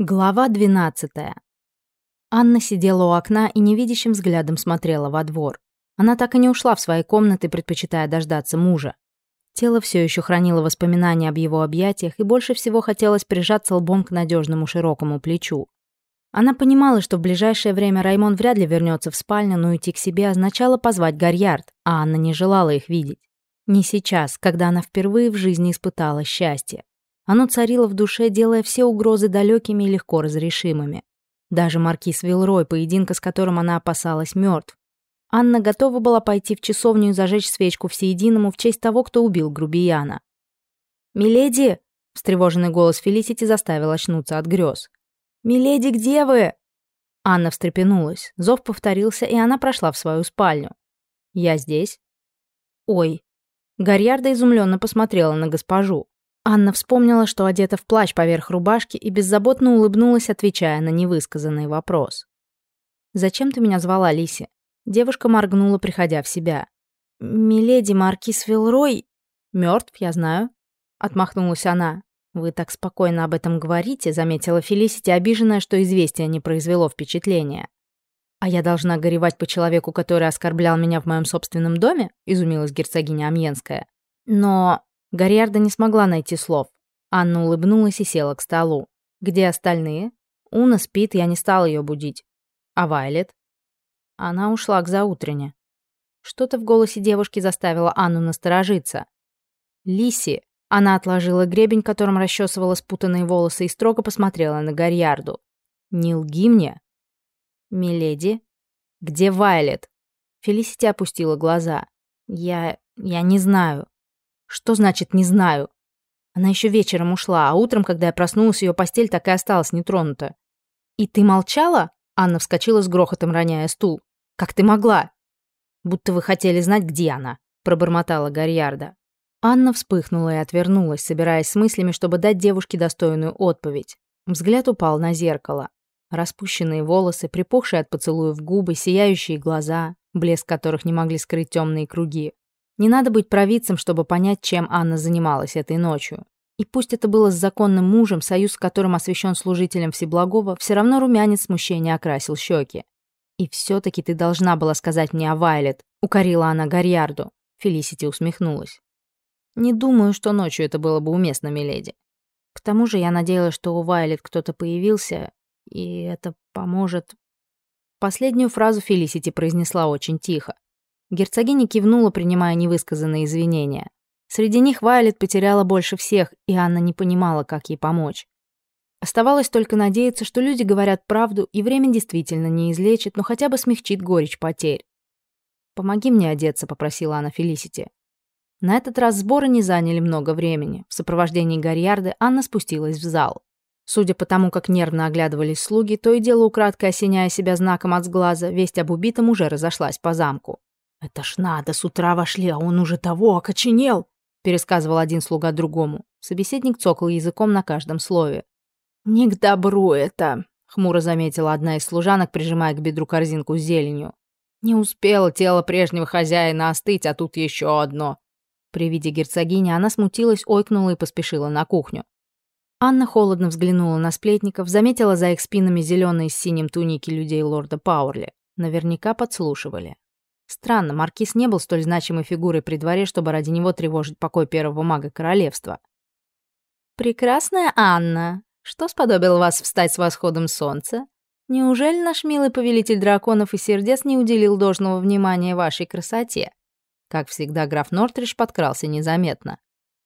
Глава 12. Анна сидела у окна и невидящим взглядом смотрела во двор. Она так и не ушла в свои комнаты, предпочитая дождаться мужа. Тело все еще хранило воспоминания об его объятиях и больше всего хотелось прижаться лбом к надежному широкому плечу. Она понимала, что в ближайшее время Раймон вряд ли вернется в спальню, но идти к себе означало позвать Гарьярд, а Анна не желала их видеть. Не сейчас, когда она впервые в жизни испытала счастье. Оно царило в душе, делая все угрозы далекими и легко разрешимыми. Даже маркиз Вилрой, поединка с которым она опасалась, мертв. Анна готова была пойти в часовню и зажечь свечку всеединому в честь того, кто убил грубияна. «Миледи!» — встревоженный голос Фелисити заставил очнуться от грез. «Миледи, где вы?» Анна встрепенулась. Зов повторился, и она прошла в свою спальню. «Я здесь?» «Ой». Гарьярда изумленно посмотрела на госпожу. Анна вспомнила, что одета в плащ поверх рубашки и беззаботно улыбнулась, отвечая на невысказанный вопрос. «Зачем ты меня звала, Лиси?» Девушка моргнула, приходя в себя. «Миледи Маркис Вилрой...» «Мёртв, я знаю», — отмахнулась она. «Вы так спокойно об этом говорите», — заметила Фелисити, обиженная, что известие не произвело впечатления. «А я должна горевать по человеку, который оскорблял меня в моем собственном доме?» — изумилась герцогиня Амьенская. «Но...» Гарьярда не смогла найти слов. Анна улыбнулась и села к столу. «Где остальные?» «Уна спит, я не стала ее будить». «А Вайлет?» Она ушла к заутрене. Что-то в голосе девушки заставило Анну насторожиться. «Лиси!» Она отложила гребень, которым расчесывала спутанные волосы, и строго посмотрела на Гарьярду. «Не лги мне!» «Миледи?» «Где Вайлет?» Фелисити опустила глаза. «Я... я не знаю». Что значит «не знаю»? Она еще вечером ушла, а утром, когда я проснулась, ее постель так и осталась нетронута. «И ты молчала?» Анна вскочила с грохотом, роняя стул. «Как ты могла?» «Будто вы хотели знать, где она», — пробормотала Гарьярда. Анна вспыхнула и отвернулась, собираясь с мыслями, чтобы дать девушке достойную отповедь. Взгляд упал на зеркало. Распущенные волосы, припухшие от поцелуев губы, сияющие глаза, блеск которых не могли скрыть темные круги. Не надо быть провидцем, чтобы понять, чем Анна занималась этой ночью. И пусть это было с законным мужем, союз с которым освящен служителем Всеблагого, все равно румянец смущения окрасил щеки. «И все-таки ты должна была сказать мне о Вайлет», — укорила она Гарьярду. Фелисити усмехнулась. «Не думаю, что ночью это было бы уместно, миледи. К тому же я надеялась, что у Вайлет кто-то появился, и это поможет...» Последнюю фразу Фелисити произнесла очень тихо. Герцогиня кивнула, принимая невысказанные извинения. Среди них Вайлет потеряла больше всех, и Анна не понимала, как ей помочь. Оставалось только надеяться, что люди говорят правду, и время действительно не излечит, но хотя бы смягчит горечь потерь. «Помоги мне одеться», — попросила она Фелисити. На этот раз сборы не заняли много времени. В сопровождении Гарьярды Анна спустилась в зал. Судя по тому, как нервно оглядывались слуги, то и дело украдкой осеняя себя знаком от сглаза, весть об убитом уже разошлась по замку. «Это ж надо, с утра вошли, а он уже того окоченел!» пересказывал один слуга другому. Собеседник цокал языком на каждом слове. «Не к добру это», — хмуро заметила одна из служанок, прижимая к бедру корзинку с зеленью. «Не успело тело прежнего хозяина остыть, а тут еще одно». При виде герцогини она смутилась, ойкнула и поспешила на кухню. Анна холодно взглянула на сплетников, заметила за их спинами зеленые с синим туники людей лорда Пауэрли. Наверняка подслушивали. Странно, Маркиз не был столь значимой фигурой при дворе, чтобы ради него тревожить покой первого мага королевства. «Прекрасная Анна, что сподобило вас встать с восходом солнца? Неужели наш милый повелитель драконов и сердец не уделил должного внимания вашей красоте?» Как всегда, граф Нортридж подкрался незаметно.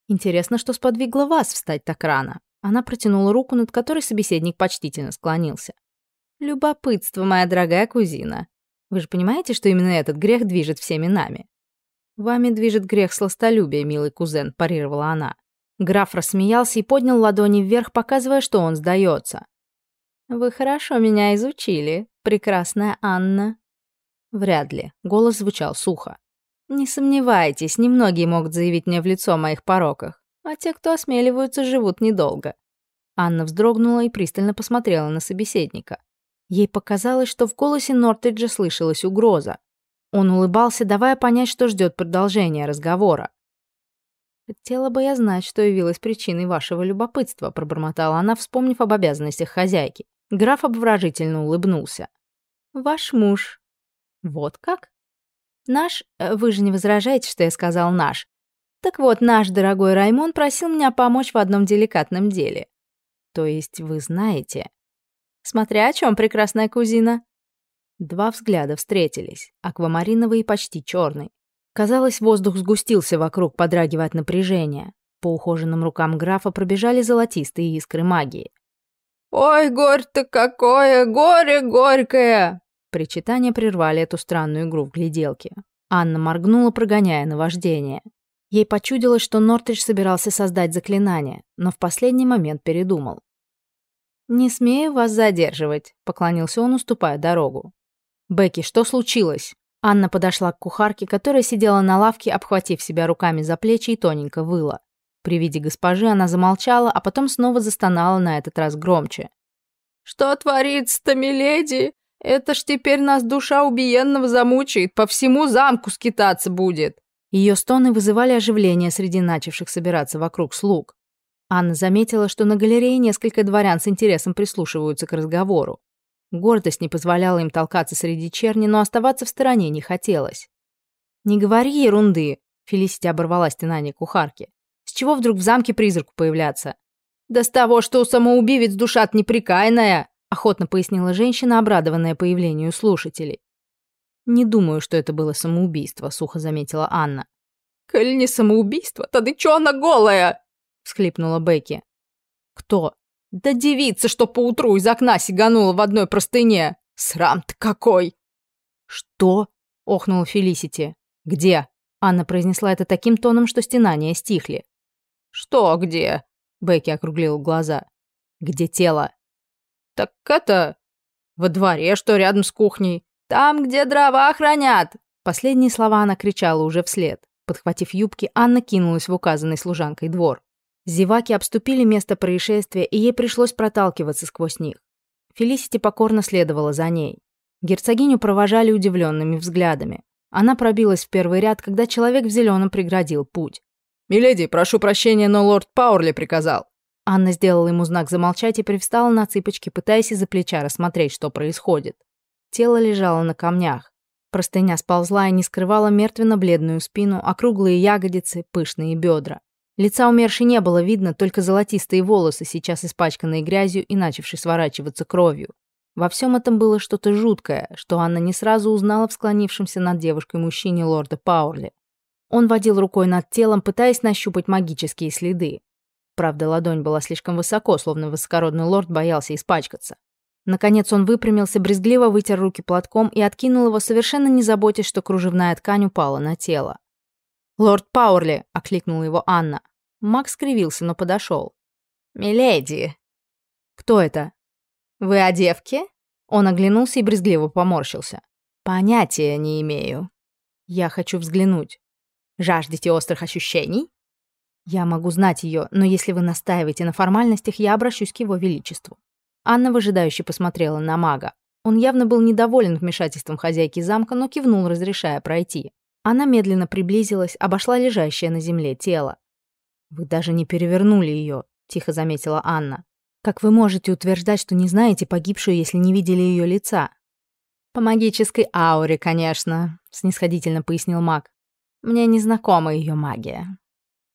«Интересно, что сподвигло вас встать так рано?» Она протянула руку, над которой собеседник почтительно склонился. «Любопытство, моя дорогая кузина. Вы же понимаете, что именно этот грех движет всеми нами? Вами движет грех сластолюбия, милый кузен, парировала она. Граф рассмеялся и поднял ладони вверх, показывая, что он сдается. Вы хорошо меня изучили, прекрасная Анна. Вряд ли. Голос звучал сухо. Не сомневайтесь, немногие могут заявить мне в лицо о моих пороках, а те, кто осмеливаются, живут недолго. Анна вздрогнула и пристально посмотрела на собеседника. Ей показалось, что в голосе Нортриджа слышалась угроза. Он улыбался, давая понять, что ждет продолжения разговора. «Хотела бы я знать, что явилось причиной вашего любопытства», пробормотала она, вспомнив об обязанностях хозяйки. Граф обворожительно улыбнулся. «Ваш муж». «Вот как?» «Наш? Э, вы же не возражаете, что я сказал «наш». Так вот, наш дорогой Раймон просил меня помочь в одном деликатном деле. То есть вы знаете? Смотря о чем, прекрасная кузина. Два взгляда встретились, аквамариновый и почти черный. Казалось, воздух сгустился вокруг, подрагивая от напряжения. По ухоженным рукам графа пробежали золотистые искры магии. «Ой, горе-то какое! Горе горькое!» Причитания прервали эту странную игру в гляделке. Анна моргнула, прогоняя наваждение. Ей почудилось, что Нортридж собирался создать заклинание, но в последний момент передумал. «Не смею вас задерживать», — поклонился он, уступая дорогу. «Бекки, что случилось?» Анна подошла к кухарке, которая сидела на лавке, обхватив себя руками за плечи и тоненько выла. При виде госпожи она замолчала, а потом снова застонала на этот раз громче. «Что творится-то, миледи? Это ж теперь нас душа убиенного замучает, по всему замку скитаться будет!» Ее стоны вызывали оживление среди начавших собираться вокруг слуг. Анна заметила, что на галерее несколько дворян с интересом прислушиваются к разговору. Гордость не позволяла им толкаться среди черни, но оставаться в стороне не хотелось. «Не говори ерунды!» — Фелисити оборвала стенание кухарки. «С чего вдруг в замке призраку появляться?» «Да с того, что у самоубивец душа неприкаянная!» — охотно пояснила женщина, обрадованная появлению слушателей. «Не думаю, что это было самоубийство», — сухо заметила Анна. «Коль не самоубийство, тогда чё она голая?» — всхлипнула Бекки. «Кто?» «Да девица, что поутру из окна сиганула в одной простыне! Срам-то какой!» «Что?» — охнула Фелисити. «Где?» — Анна произнесла это таким тоном, что стенания стихли. «Что где?» — Бекки округлил глаза. «Где тело?» «Так это... во дворе, что рядом с кухней. «Там, где дрова хранят!» Последние слова она кричала уже вслед. Подхватив юбки, Анна кинулась в указанный служанкой двор. Зеваки обступили место происшествия, и ей пришлось проталкиваться сквозь них. Фелисити покорно следовала за ней. Герцогиню провожали удивленными взглядами. Она пробилась в первый ряд, когда человек в зеленом преградил путь. «Миледи, прошу прощения, но лорд Пауэрли приказал». Анна сделала ему знак замолчать и привстала на цыпочки, пытаясь из-за плеча рассмотреть, что происходит. Тело лежало на камнях. Простыня сползла и не скрывала мертвенно-бледную спину, округлые ягодицы, пышные бедра. Лица умершей не было видно, только золотистые волосы, сейчас испачканные грязью и начавшие сворачиваться кровью. Во всем этом было что-то жуткое, что Анна не сразу узнала в склонившемся над девушкой мужчине лорда Пауэрли. Он водил рукой над телом, пытаясь нащупать магические следы. Правда, ладонь была слишком высоко, словно высокородный лорд боялся испачкаться. Наконец он выпрямился, брезгливо вытер руки платком и откинул его, совершенно не заботясь, что кружевная ткань упала на тело. «Лорд Пауэрли!» — окликнула его Анна. Макс скривился, но подошел. «Миледи!» «Кто это?» «Вы о девке?» Он оглянулся и брезгливо поморщился. «Понятия не имею. Я хочу взглянуть. Жаждете острых ощущений?» «Я могу знать ее, но если вы настаиваете на формальностях, я обращусь к его величеству». Анна выжидающе посмотрела на мага. Он явно был недоволен вмешательством хозяйки замка, но кивнул, разрешая пройти. Она медленно приблизилась, обошла лежащее на земле тело. «Вы даже не перевернули ее», — тихо заметила Анна. «Как вы можете утверждать, что не знаете погибшую, если не видели ее лица?» «По магической ауре, конечно», — снисходительно пояснил маг. «Мне не знакома ее магия».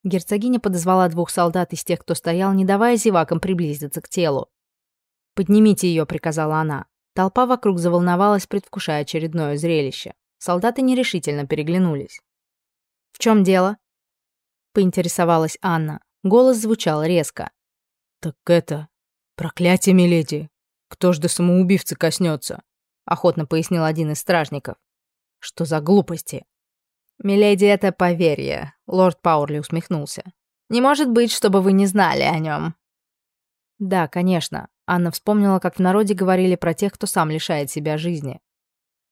Герцогиня подозвала двух солдат из тех, кто стоял, не давая зевакам приблизиться к телу. «Поднимите ее», — приказала она. Толпа вокруг заволновалась, предвкушая очередное зрелище. Солдаты нерешительно переглянулись. «В чем дело?» — поинтересовалась Анна. Голос звучал резко. «Так это... Проклятие, миледи! Кто ж до самоубивцы коснется?» — охотно пояснил один из стражников. «Что за глупости?» «Миледи, это поверье», — лорд Пауэрли усмехнулся. «Не может быть, чтобы вы не знали о нем». «Да, конечно. Анна вспомнила, как в народе говорили про тех, кто сам лишает себя жизни.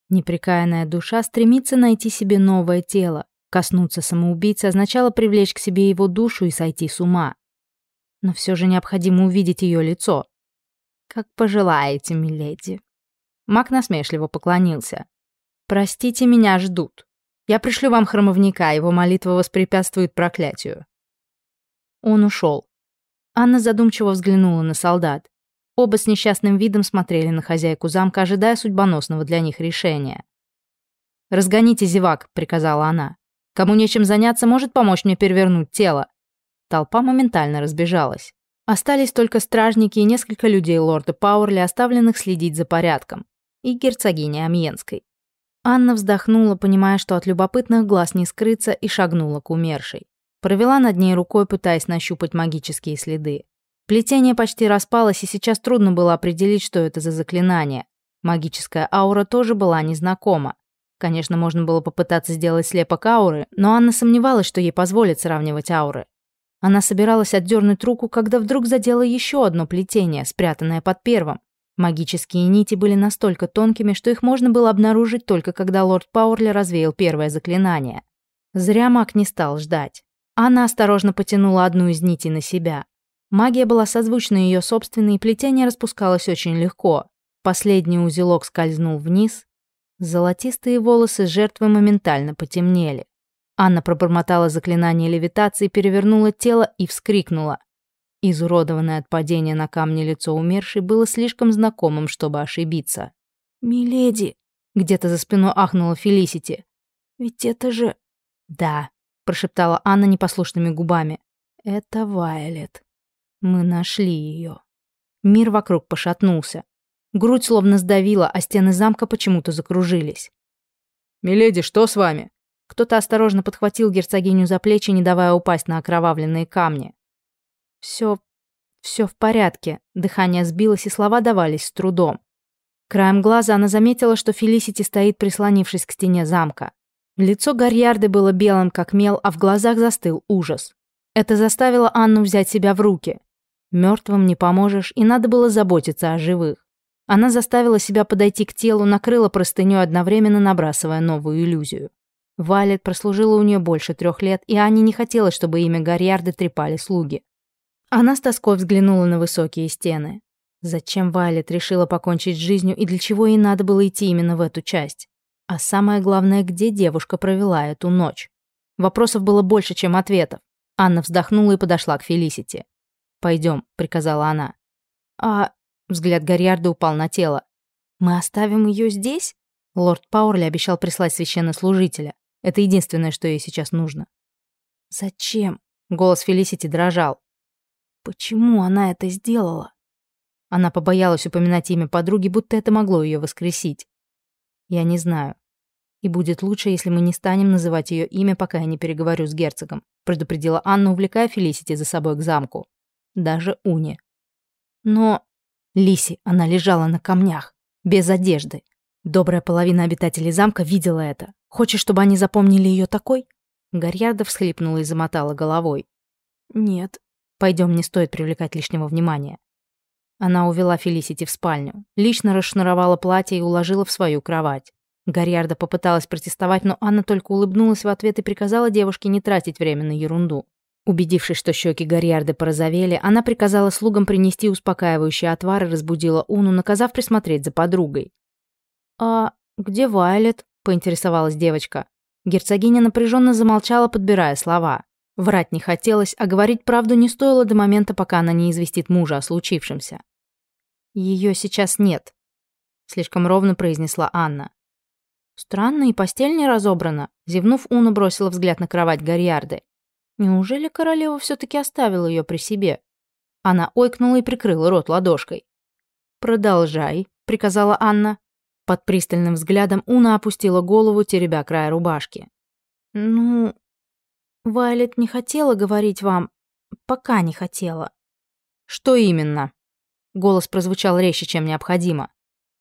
Непрекаянная душа стремится найти себе новое тело. Коснуться самоубийцы означало привлечь к себе его душу и сойти с ума. Но все же необходимо увидеть ее лицо. «Как пожелаете, миледи». Мак насмешливо поклонился. «Простите, меня ждут. Я пришлю вам храмовника, его молитва воспрепятствует проклятию. Он ушел. Анна задумчиво взглянула на солдат. Оба с несчастным видом смотрели на хозяйку замка, ожидая судьбоносного для них решения. «Разгоните зевак», — приказала она. «Кому нечем заняться, может помочь мне перевернуть тело». Толпа моментально разбежалась. Остались только стражники и несколько людей лорда Пауэрли, оставленных следить за порядком, и герцогиня Амьенской. Анна вздохнула, понимая, что от любопытных глаз не скрыться, и шагнула к умершей. Провела над ней рукой, пытаясь нащупать магические следы. Плетение почти распалось, и сейчас трудно было определить, что это за заклинание. Магическая аура тоже была незнакома. Конечно, можно было попытаться сделать слепок ауры, но Анна сомневалась, что ей позволят сравнивать ауры. Она собиралась отдернуть руку, когда вдруг задела еще одно плетение, спрятанное под первым. Магические нити были настолько тонкими, что их можно было обнаружить только когда лорд Пауэрли развеял первое заклинание. Зря маг не стал ждать. Анна осторожно потянула одну из нитей на себя. Магия была созвучна ее собственной, и плетение распускалось очень легко. Последний узелок скользнул вниз. Золотистые волосы жертвы моментально потемнели. Анна пробормотала заклинание левитации, перевернула тело и вскрикнула. Изуродованное от падения на камне лицо умершей было слишком знакомым, чтобы ошибиться. «Миледи!» — где-то за спиной ахнула Фелисити. «Ведь это же...» «Да», — прошептала Анна непослушными губами. «Это Вайлет. Мы нашли ее». Мир вокруг пошатнулся. Грудь словно сдавила, а стены замка почему-то закружились. «Миледи, что с вами?» Кто-то осторожно подхватил герцогиню за плечи, не давая упасть на окровавленные камни. Все, все в порядке. Дыхание сбилось, и слова давались с трудом. Краем глаза она заметила, что Фелисити стоит, прислонившись к стене замка. Лицо Гарьярды было белым, как мел, а в глазах застыл ужас. Это заставило Анну взять себя в руки. Мертвым не поможешь, и надо было заботиться о живых. Она заставила себя подойти к телу, накрыла простынёй, одновременно набрасывая новую иллюзию. Валет прослужила у нее больше трех лет, и Анне не хотелось, чтобы имя Гарьярды трепали слуги. Она с тоской взглянула на высокие стены. Зачем Вайлет решила покончить с жизнью и для чего ей надо было идти именно в эту часть? А самое главное, где девушка провела эту ночь? Вопросов было больше, чем ответов. Анна вздохнула и подошла к Фелисити. «Пойдем», — приказала она. «А...» — взгляд Гарьярда упал на тело. «Мы оставим ее здесь?» Лорд Пауэрли обещал прислать священнослужителя. Это единственное, что ей сейчас нужно. «Зачем?» — голос Фелисити дрожал. Почему она это сделала? Она побоялась упоминать имя подруги, будто это могло ее воскресить. Я не знаю. И будет лучше, если мы не станем называть ее имя, пока я не переговорю с герцогом, предупредила Анна, увлекая Фелисити за собой к замку. Даже Уни. Но... Лиси, она лежала на камнях, без одежды. Добрая половина обитателей замка видела это. Хочешь, чтобы они запомнили ее такой? Гарьярда всхлипнула и замотала головой. Нет, Пойдем, не стоит привлекать лишнего внимания. Она увела Фелисити в спальню, лично расшнуровала платье и уложила в свою кровать. Гарьярда попыталась протестовать, но Анна только улыбнулась в ответ и приказала девушке не тратить время на ерунду. Убедившись, что щеки Гарьярды порозовели, она приказала слугам принести успокаивающий отвар и разбудила Уну, наказав присмотреть за подругой. «А где Вайлет?» — поинтересовалась девочка. Герцогиня напряженно замолчала, подбирая слова. Врать не хотелось, а говорить правду не стоило до момента, пока она не известит мужа о случившемся. Ее сейчас нет, слишком ровно произнесла Анна. Странно, и постель не разобрана. Зевнув, Уна бросила взгляд на кровать Гарьярды. Неужели королева все-таки оставила ее при себе? Она ойкнула и прикрыла рот ладошкой. «Продолжай», — приказала Анна. Под пристальным взглядом Уна опустила голову, теребя край рубашки. «Ну, Вайлет не хотела говорить вам, пока не хотела. Что именно? Голос прозвучал резче, чем необходимо.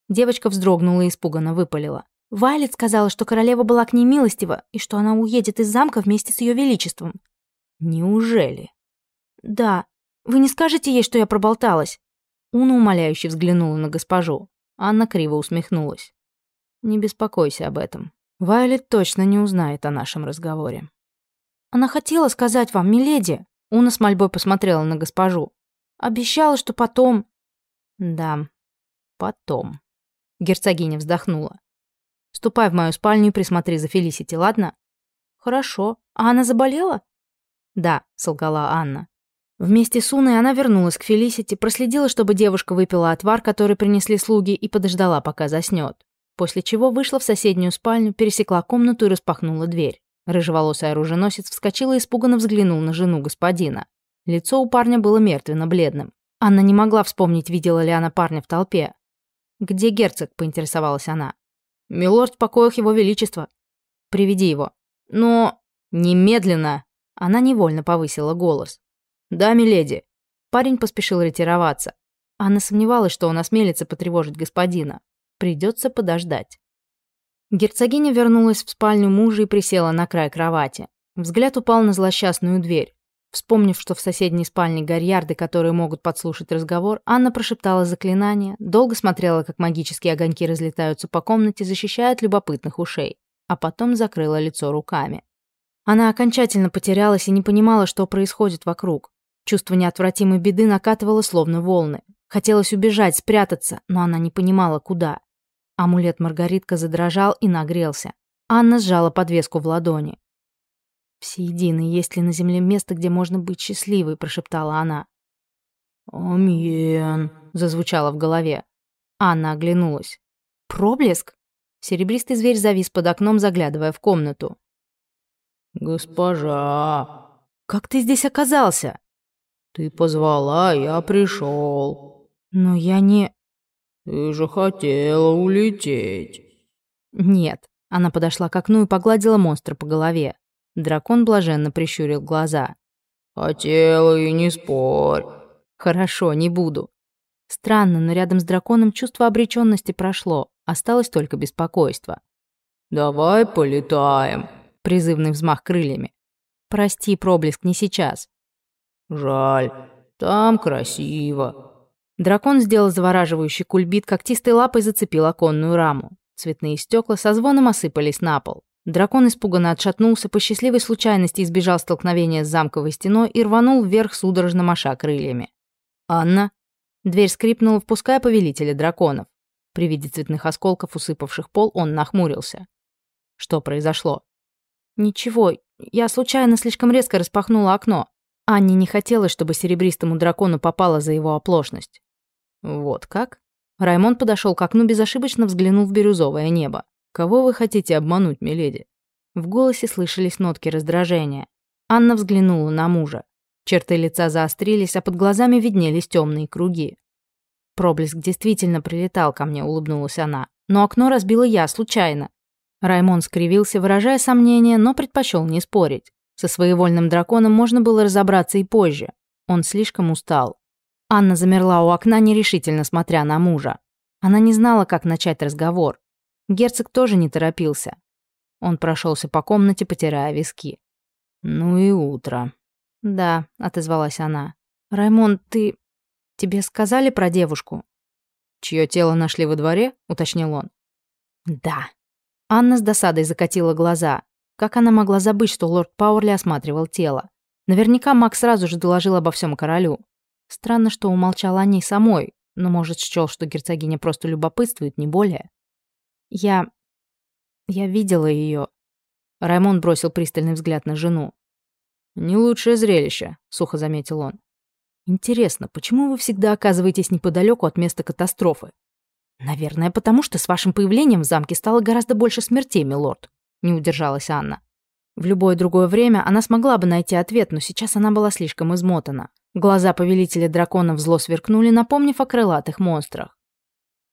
Девочка вздрогнула и испуганно выпалила. Вайлет сказала, что королева была к ней милостива и что она уедет из замка вместе с ее величеством. Неужели? Да. Вы не скажете ей, что я проболталась? Уна умоляюще взглянула на госпожу. Анна криво усмехнулась. Не беспокойся об этом. Вайлет точно не узнает о нашем разговоре. Она хотела сказать вам, миледи. Уна с мольбой посмотрела на госпожу. Обещала, что потом... Да, потом. Герцогиня вздохнула. Ступай в мою спальню и присмотри за Фелисити, ладно? Хорошо. А она заболела? Да, солгала Анна. Вместе с Уной она вернулась к Фелисити, проследила, чтобы девушка выпила отвар, который принесли слуги, и подождала, пока заснет. После чего вышла в соседнюю спальню, пересекла комнату и распахнула дверь. Рыжеволосый оруженосец вскочил и испуганно взглянул на жену господина. Лицо у парня было мертвенно-бледным. Анна не могла вспомнить, видела ли она парня в толпе. «Где герцог?» — поинтересовалась она. «Милорд в покоях его величества». «Приведи его». «Но...» «Немедленно!» Она невольно повысила голос. «Да, миледи». Парень поспешил ретироваться. Анна сомневалась, что он осмелится потревожить господина. Придется подождать. Герцогиня вернулась в спальню мужа и присела на край кровати. Взгляд упал на злосчастную дверь. Вспомнив, что в соседней спальне гарьярды, которые могут подслушать разговор, Анна прошептала заклинание, долго смотрела, как магические огоньки разлетаются по комнате, защищая от любопытных ушей, а потом закрыла лицо руками. Она окончательно потерялась и не понимала, что происходит вокруг. Чувство неотвратимой беды накатывало словно волны. Хотелось убежать, спрятаться, но она не понимала, куда. Амулет Маргаритка задрожал и нагрелся. Анна сжала подвеску в ладони. «Всеединый, есть ли на земле место, где можно быть счастливой?» – прошептала она. «Амьен», – зазвучало в голове. Анна оглянулась. «Проблеск?» Серебристый зверь завис под окном, заглядывая в комнату. «Госпожа!» «Как ты здесь оказался?» «Ты позвала, я пришел». «Но я не...» «Ты же хотела улететь». «Нет». Она подошла к окну и погладила монстра по голове. Дракон блаженно прищурил глаза. «Хотела и не спорь». «Хорошо, не буду». Странно, но рядом с драконом чувство обреченности прошло, осталось только беспокойство. «Давай полетаем», — призывный взмах крыльями. «Прости, проблеск, не сейчас». «Жаль, там красиво». Дракон сделал завораживающий кульбит, когтистой лапой зацепил оконную раму. Цветные стекла со звоном осыпались на пол. Дракон испуганно отшатнулся, по счастливой случайности избежал столкновения с замковой стеной и рванул вверх, судорожно маша крыльями. «Анна?» Дверь скрипнула, впуская повелителя драконов. При виде цветных осколков, усыпавших пол, он нахмурился. Что произошло? «Ничего, я случайно слишком резко распахнула окно. Анне не хотелось, чтобы серебристому дракону попало за его оплошность. Вот как? Раймонд подошел к окну, безошибочно взглянул в бирюзовое небо. «Кого вы хотите обмануть, миледи?» В голосе слышались нотки раздражения. Анна взглянула на мужа. Черты лица заострились, а под глазами виднелись темные круги. «Проблеск действительно прилетал ко мне», — улыбнулась она. «Но окно разбила я, случайно». Раймон скривился, выражая сомнение, но предпочел не спорить. Со своевольным драконом можно было разобраться и позже. Он слишком устал. Анна замерла у окна, нерешительно смотря на мужа. Она не знала, как начать разговор. Герцог тоже не торопился. Он прошелся по комнате, потирая виски. «Ну и утро». «Да», — отозвалась она. «Раймонд, ты... Тебе сказали про девушку?» «Чье тело нашли во дворе?» — уточнил он. «Да». Анна с досадой закатила глаза. Как она могла забыть, что лорд Пауэрли осматривал тело? Наверняка Макс сразу же доложил обо всем королю. Странно, что умолчал о ней самой, но, может, счел, что герцогиня просто любопытствует, не более. Я... я видела ее. Раймон бросил пристальный взгляд на жену. «Не лучшее зрелище», — сухо заметил он. «Интересно, почему вы всегда оказываетесь неподалеку от места катастрофы?» «Наверное, потому что с вашим появлением в замке стало гораздо больше смертей, милорд», — не удержалась Анна. В любое другое время она смогла бы найти ответ, но сейчас она была слишком измотана. Глаза повелителя драконов зло сверкнули, напомнив о крылатых монстрах.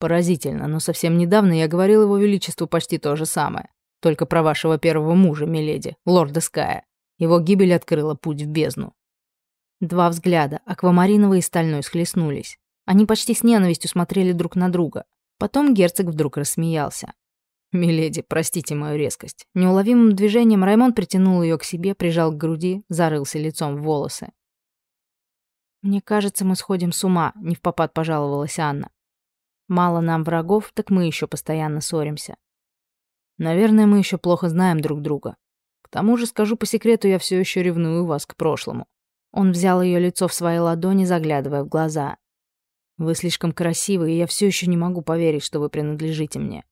Поразительно, но совсем недавно я говорил его величеству почти то же самое. Только про вашего первого мужа, миледи, лорда Ская. Его гибель открыла путь в бездну. Два взгляда, аквамариновый и стальной, схлестнулись. Они почти с ненавистью смотрели друг на друга. Потом герцог вдруг рассмеялся. «Миледи, простите мою резкость». Неуловимым движением Раймон притянул ее к себе, прижал к груди, зарылся лицом в волосы. «Мне кажется, мы сходим с ума», — не в попад пожаловалась Анна. «Мало нам врагов, так мы еще постоянно ссоримся». «Наверное, мы еще плохо знаем друг друга. К тому же, скажу по секрету, я все еще ревную вас к прошлому». Он взял ее лицо в свои ладони, заглядывая в глаза. «Вы слишком красивы, и я все еще не могу поверить, что вы принадлежите мне».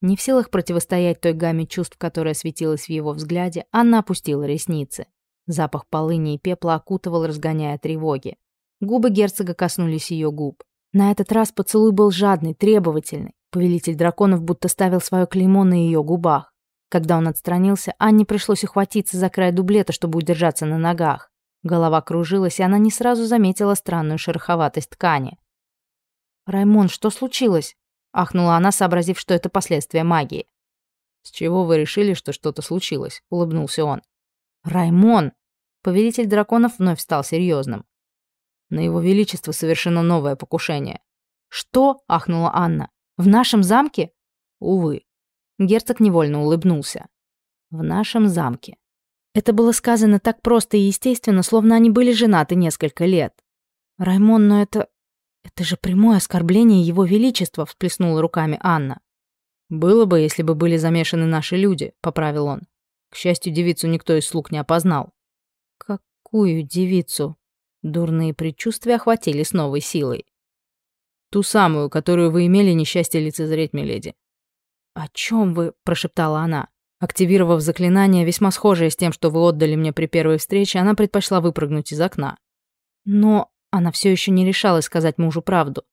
Не в силах противостоять той гамме чувств, которая светилась в его взгляде, Анна опустила ресницы. Запах полыни и пепла окутывал, разгоняя тревоги. Губы герцога коснулись ее губ. На этот раз поцелуй был жадный, требовательный. Повелитель драконов будто ставил свое клеймо на ее губах. Когда он отстранился, Анне пришлось ухватиться за край дублета, чтобы удержаться на ногах. Голова кружилась, и она не сразу заметила странную шероховатость ткани. «Раймон, что случилось?» — ахнула она, сообразив, что это последствия магии. «С чего вы решили, что что-то случилось?» — улыбнулся он. «Раймон!» Повелитель драконов вновь стал серьезным. На его величество совершено новое покушение. «Что?» — ахнула Анна. «В нашем замке?» «Увы». Герцог невольно улыбнулся. «В нашем замке». Это было сказано так просто и естественно, словно они были женаты несколько лет. «Раймон, но это... это же прямое оскорбление его величества», — всплеснула руками Анна. «Было бы, если бы были замешаны наши люди», — поправил он. К счастью, девицу никто из слуг не опознал. «Какую девицу?» Дурные предчувствия охватили с новой силой. «Ту самую, которую вы имели несчастье лицезреть, миледи». «О чем вы?» – прошептала она. Активировав заклинание, весьма схожее с тем, что вы отдали мне при первой встрече, она предпочла выпрыгнуть из окна. Но она все еще не решалась сказать мужу правду.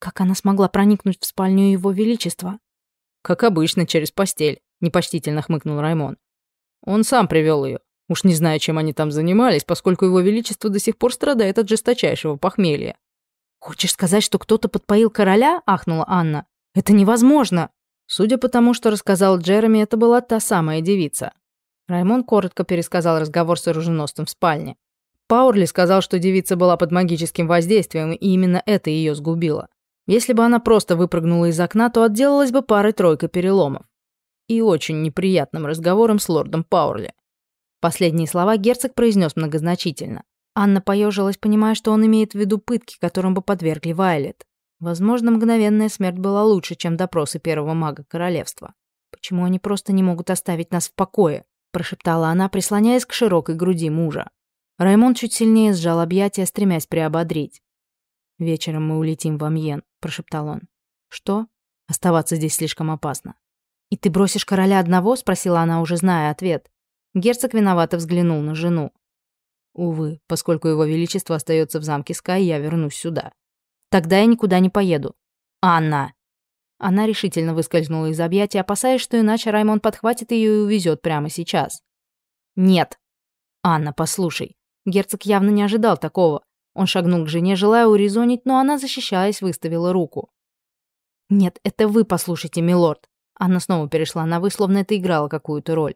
Как она смогла проникнуть в спальню его величества? Как обычно, через постель, непочтительно хмыкнул Раймон. Он сам привел ее. Уж не знаю, чем они там занимались, поскольку его величество до сих пор страдает от жесточайшего похмелья. «Хочешь сказать, что кто-то подпоил короля?» – ахнула Анна. «Это невозможно!» Судя по тому, что рассказал Джереми, это была та самая девица. Раймон коротко пересказал разговор с оруженосцем в спальне. Паурли сказал, что девица была под магическим воздействием, и именно это ее сгубило. Если бы она просто выпрыгнула из окна, то отделалась бы парой-тройкой переломов. И очень неприятным разговором с лордом Паурли. Последние слова герцог произнес многозначительно. Анна поежилась, понимая, что он имеет в виду пытки, которым бы подвергли Вайлет. Возможно, мгновенная смерть была лучше, чем допросы первого мага королевства. «Почему они просто не могут оставить нас в покое?» – прошептала она, прислоняясь к широкой груди мужа. Раймонд чуть сильнее сжал объятия, стремясь приободрить. «Вечером мы улетим в Амьен», – прошептал он. «Что? Оставаться здесь слишком опасно». «И ты бросишь короля одного?» – спросила она, уже зная ответ. Герцог виновато взглянул на жену. «Увы, поскольку его величество остается в замке Скай, я вернусь сюда. Тогда я никуда не поеду. Анна!» Она решительно выскользнула из объятия, опасаясь, что иначе Раймон подхватит ее и увезет прямо сейчас. «Нет!» «Анна, послушай!» Герцог явно не ожидал такого. Он шагнул к жене, желая урезонить, но она, защищаясь, выставила руку. «Нет, это вы послушайте, милорд!» Анна снова перешла на «вы», словно это играло какую-то роль.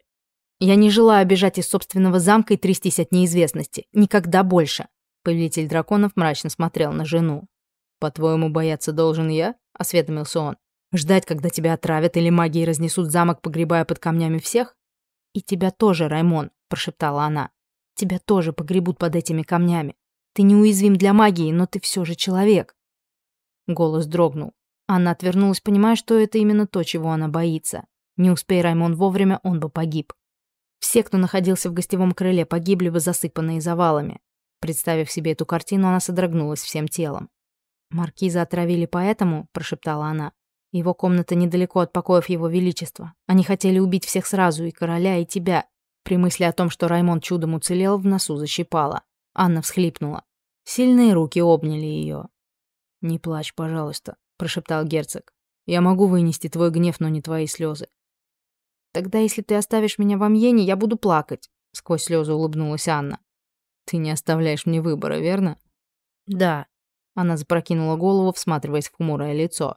«Я не желаю бежать из собственного замка и трястись от неизвестности. Никогда больше!» Повелитель драконов мрачно смотрел на жену. «По-твоему, бояться должен я?» — осведомился он. «Ждать, когда тебя отравят или магией разнесут замок, погребая под камнями всех?» «И тебя тоже, Раймон», — прошептала она. «Тебя тоже погребут под этими камнями. Ты неуязвим для магии, но ты все же человек». Голос дрогнул. Анна отвернулась, понимая, что это именно то, чего она боится. Не успей Раймон вовремя, он бы погиб. Все, кто находился в гостевом крыле, погибли бы засыпанные завалами. Представив себе эту картину, она содрогнулась всем телом. «Маркиза отравили поэтому», — прошептала она. «Его комната недалеко от покоев его величества. Они хотели убить всех сразу, и короля, и тебя». При мысли о том, что Раймонд чудом уцелел, в носу защипала. Анна всхлипнула. Сильные руки обняли ее. «Не плачь, пожалуйста», — прошептал герцог. «Я могу вынести твой гнев, но не твои слезы». «Тогда, если ты оставишь меня в Амьене, я буду плакать», — сквозь слезы улыбнулась Анна. «Ты не оставляешь мне выбора, верно?» «Да», она запрокинула голову, всматриваясь в хмурое лицо.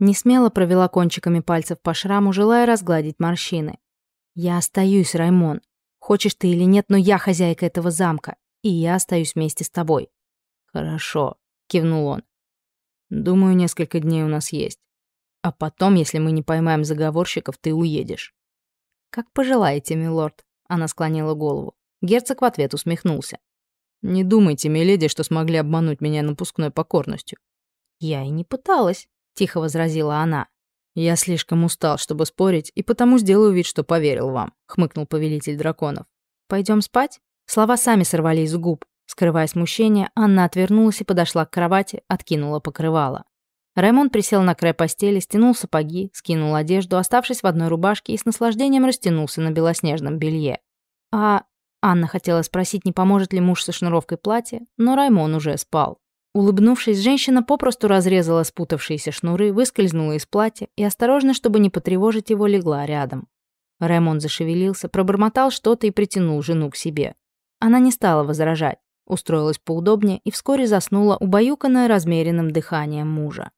Не смело провела кончиками пальцев по шраму, желая разгладить морщины. «Я остаюсь, Раймон. Хочешь ты или нет, но я хозяйка этого замка, и я остаюсь вместе с тобой». «Хорошо», — кивнул он. «Думаю, несколько дней у нас есть. А потом, если мы не поймаем заговорщиков, ты уедешь». «Как пожелаете, милорд», — она склонила голову. Герцог в ответ усмехнулся. Не думайте, миледи, что смогли обмануть меня напускной покорностью. Я и не пыталась, тихо возразила она. Я слишком устал, чтобы спорить, и потому сделаю вид, что поверил вам, хмыкнул повелитель драконов. Пойдем спать? Слова сами сорвались с губ. Скрывая смущение, Анна отвернулась и подошла к кровати, откинула покрывало. Раймон присел на край постели, стянул сапоги, скинул одежду, оставшись в одной рубашке и с наслаждением растянулся на белоснежном белье. «А Анна хотела спросить, не поможет ли муж со шнуровкой платья, но Раймон уже спал. Улыбнувшись, женщина попросту разрезала спутавшиеся шнуры, выскользнула из платья и, осторожно, чтобы не потревожить его, легла рядом. Раймон зашевелился, пробормотал что-то и притянул жену к себе. Она не стала возражать, устроилась поудобнее и вскоре заснула, убаюканная размеренным дыханием мужа.